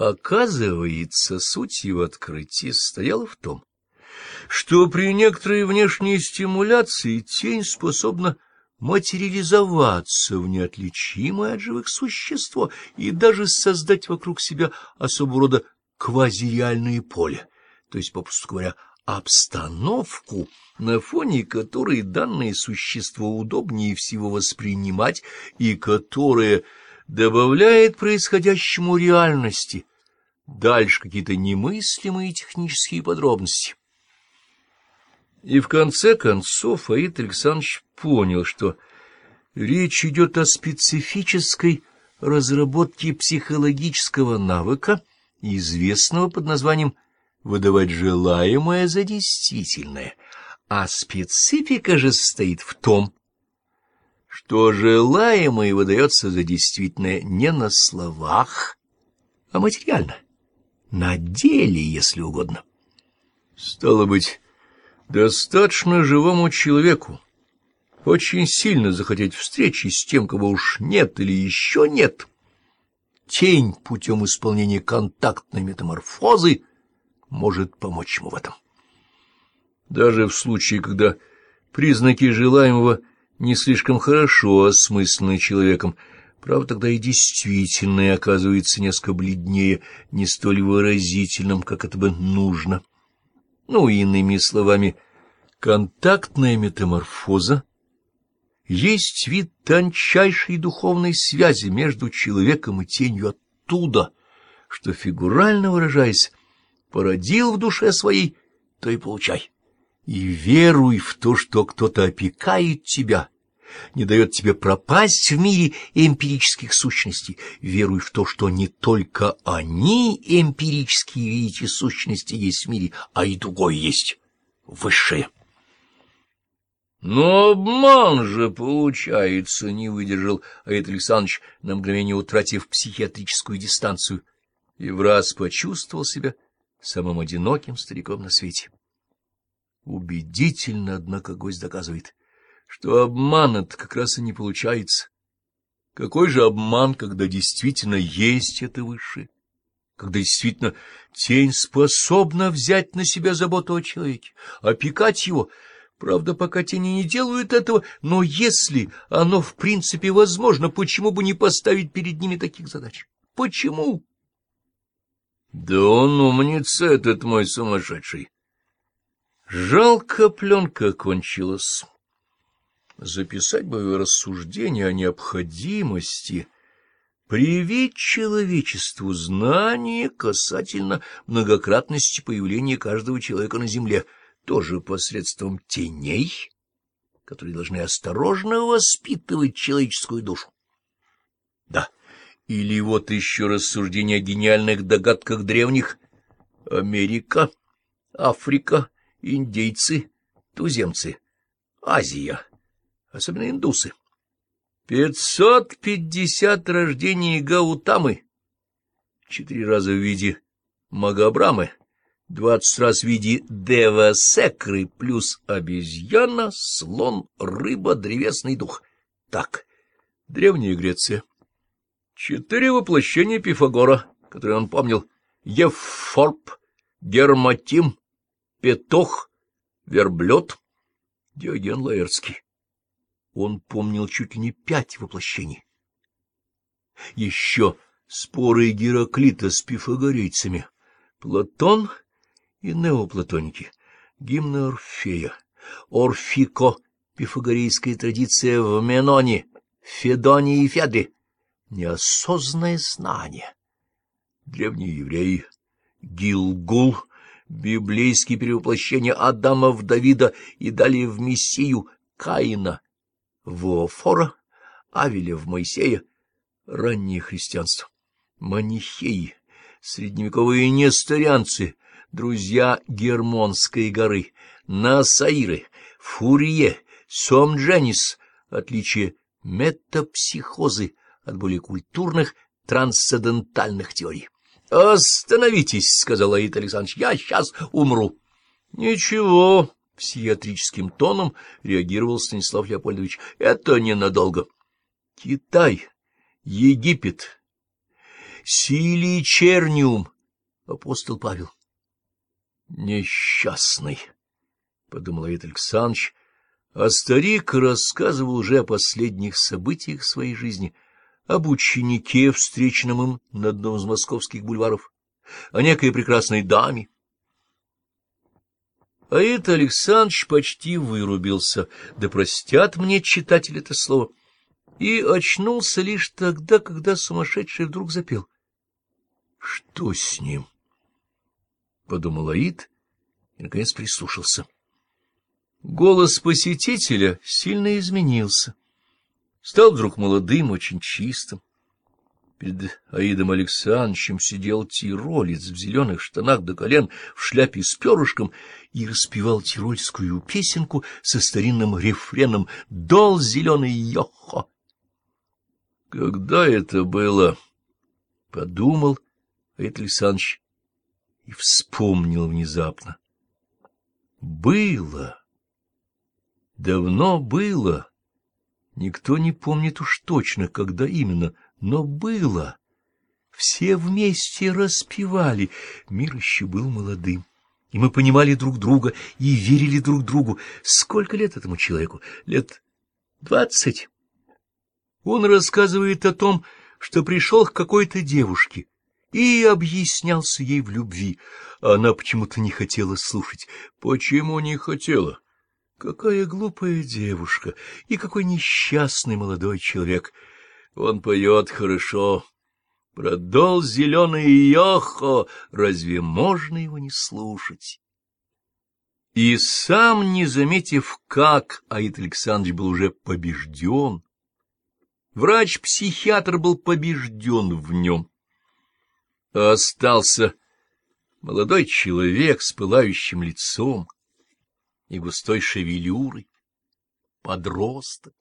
Оказывается, суть его открытия состояла в том, что при некоторой внешней стимуляции тень способна материализоваться в неотличимое от живых существо и даже создать вокруг себя особого рода квазиреальное поле, то есть, попросту говоря, обстановку, на фоне которой данное существо удобнее всего воспринимать и которое добавляет происходящему реальности, дальше какие-то немыслимые технические подробности. И в конце концов Аид Александрович понял, что речь идет о специфической разработке психологического навыка, известного под названием «выдавать желаемое за действительное», а специфика же состоит в том, что желаемое выдается за действительное не на словах, а материально, на деле, если угодно. Стало быть, достаточно живому человеку очень сильно захотеть встречи с тем, кого уж нет или еще нет. Тень путем исполнения контактной метаморфозы может помочь ему в этом. Даже в случае, когда признаки желаемого не слишком хорошо осмысленны человеком, правда, тогда и действительно оказывается несколько бледнее, не столь выразительным, как это бы нужно. Ну, иными словами, контактная метаморфоза есть вид тончайшей духовной связи между человеком и тенью оттуда, что, фигурально выражаясь, породил в душе своей, то и получай. И веруй в то, что кто-то опекает тебя, не дает тебе пропасть в мире эмпирических сущностей. Веруй в то, что не только они, эмпирические эти сущности, есть в мире, а и другое есть, высшее. Но обман же, получается, не выдержал Аид Александрович, на мгновение утратив психиатрическую дистанцию, и в раз почувствовал себя самым одиноким стариком на свете. Убедительно, однако, гость доказывает, что обман как раз и не получается. Какой же обман, когда действительно есть это высшее? Когда действительно тень способна взять на себя заботу о человеке, опекать его? Правда, пока тени не делают этого, но если оно в принципе возможно, почему бы не поставить перед ними таких задач? Почему? Да он умница, этот мой сумасшедший. Жалко, пленка кончилась. Записать бы рассуждение о необходимости привить человечеству знание касательно многократности появления каждого человека на земле, тоже посредством теней, которые должны осторожно воспитывать человеческую душу. Да, или вот еще рассуждение о гениальных догадках древних. Америка, Африка, индейцы, туземцы, Азия, особенно индусы. Пятьсот пятьдесят рождений Гаутамы, четыре раза в виде Магабрамы, двадцать раз в виде Дева-секры, плюс обезьяна, слон, рыба, древесный дух. Так, Древняя Греция. Четыре воплощения Пифагора, которые он помнил. Евфорб, Герматим, Петох, Верблюд, Диоген Лаэртский. Он помнил чуть ли не пять воплощений. Еще споры Гераклита с пифагорейцами, Платон и неоплатоники, гимны Орфея, Орфико, пифагорейская традиция в Меноне, Федоне и Федре, неосознанное знание. Древние евреи, Гилгул, библейские перевоплощения Адама в Давида и далее в Мессию Каина, Воофора, в Моисея, раннее христианство, манихеи, средневековые несторианцы, друзья Гермонской горы, Насаиры, Фурье, Сомдженис, отличие метапсихозы от более культурных трансцендентальных теорий. — Остановитесь, — сказал Аид Александрович, — я сейчас умру. — Ничего, — психиатрическим тоном реагировал Станислав Леопольдович, — это ненадолго. Китай, Египет, Сили черниум, апостол Павел. Несчастный, — подумал Аид Александрович, а старик рассказывал уже о последних событиях своей жизни, об ученике, встреченном им на одном из московских бульваров, о некой прекрасной даме. Аид Александрович почти вырубился, да простят мне читатель это слово, и очнулся лишь тогда, когда сумасшедший вдруг запел. Что с ним? — подумал Аид и, наконец, прислушался. Голос посетителя сильно изменился. Стал вдруг молодым, очень чистым. Перед Аидом Александровичем сидел тиролец в зеленых штанах до колен, в шляпе с перышком, и распевал тирольскую песенку со старинным рефреном «Дол зеленый йохо». Когда это было? — подумал Аид Александрович и вспомнил внезапно. Было. Давно было. Никто не помнит уж точно, когда именно, но было. Все вместе распевали. Мир еще был молодым. И мы понимали друг друга и верили друг другу. Сколько лет этому человеку? Лет двадцать. Он рассказывает о том, что пришел к какой-то девушке и объяснялся ей в любви. Она почему-то не хотела слушать. Почему не хотела? Какая глупая девушка и какой несчастный молодой человек. Он поет хорошо. Продол зеленый йохо, разве можно его не слушать? И сам, не заметив, как Аид Александрович был уже побежден, врач-психиатр был побежден в нем. Остался молодой человек с пылающим лицом, и густой шевелюрой, подросток.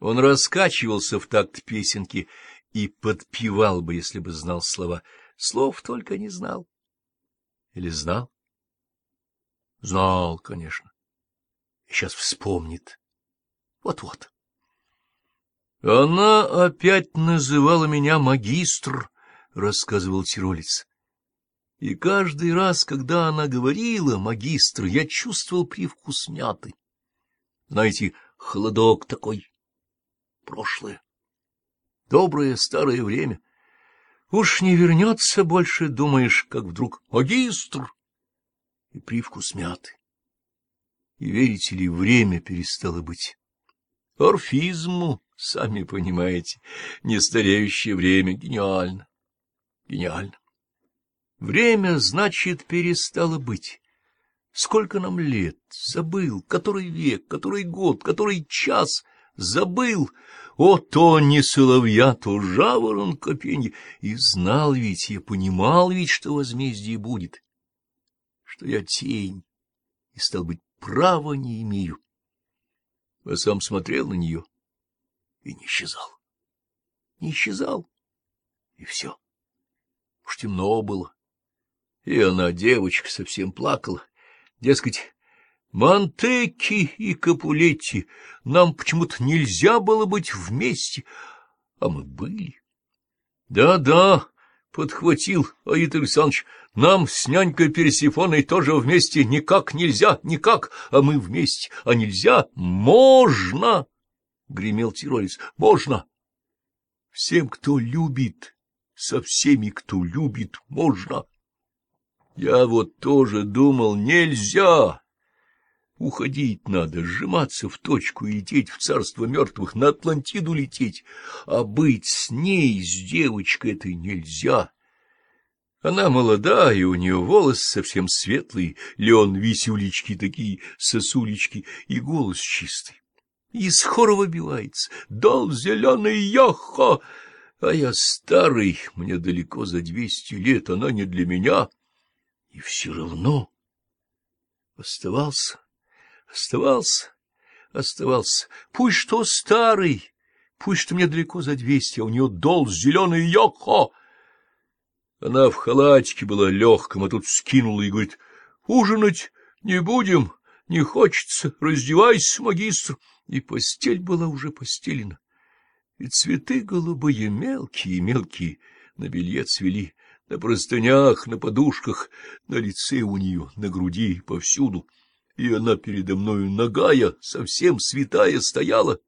Он раскачивался в такт песенки и подпевал бы, если бы знал слова. Слов только не знал. Или знал? Знал, конечно. Сейчас вспомнит. Вот-вот. Она опять называла меня магистр, — рассказывал тиролец. И каждый раз, когда она говорила, магистр, я чувствовал привкус мяты. Знаете, холодок такой. Прошлое. Доброе старое время. Уж не вернется больше, думаешь, как вдруг магистр. И привкус мяты. И верите ли, время перестало быть. Орфизму, сами понимаете, нестареющее время, гениально, гениально. Время, значит, перестало быть. Сколько нам лет? Забыл. Который век, который год, который час? Забыл. О, то не соловья, то жаворонка пенье. И знал ведь, я понимал ведь, что возмездие будет. Что я тень, и, стал быть, права не имею. А сам смотрел на нее и не исчезал. Не исчезал, и все. Уж темно было. И она, девочка, совсем плакала. Дескать, Монтекки и Капулетти, нам почему-то нельзя было быть вместе, а мы были. Да-да, подхватил Аид Александрович, нам с нянькой Персифоной тоже вместе никак нельзя, никак, а мы вместе, а нельзя, можно, — гремел тиролец, — можно. Всем, кто любит, со всеми, кто любит, можно. Я вот тоже думал, нельзя. Уходить надо, сжиматься в точку и лететь в царство мертвых, на Атлантиду лететь, а быть с ней, с девочкой этой нельзя. Она молода, и у нее волосы совсем светлые, лен висюлечки такие, сосулечки, и голос чистый. Из хора выбивается, дал зеленый йохо, а я старый, мне далеко за двести лет, она не для меня. И все равно оставался, оставался, оставался. Пусть что старый, пусть что мне далеко за двести, а у нее дол зеленый йохо. Она в халатике была легком, а тут скинула и говорит, ужинать не будем, не хочется, раздевайся, магистр. И постель была уже постелена, и цветы голубые мелкие-мелкие, на белье цвели, на простынях, на подушках, на лице у нее, на груди, повсюду. И она передо мною нагая, совсем святая стояла.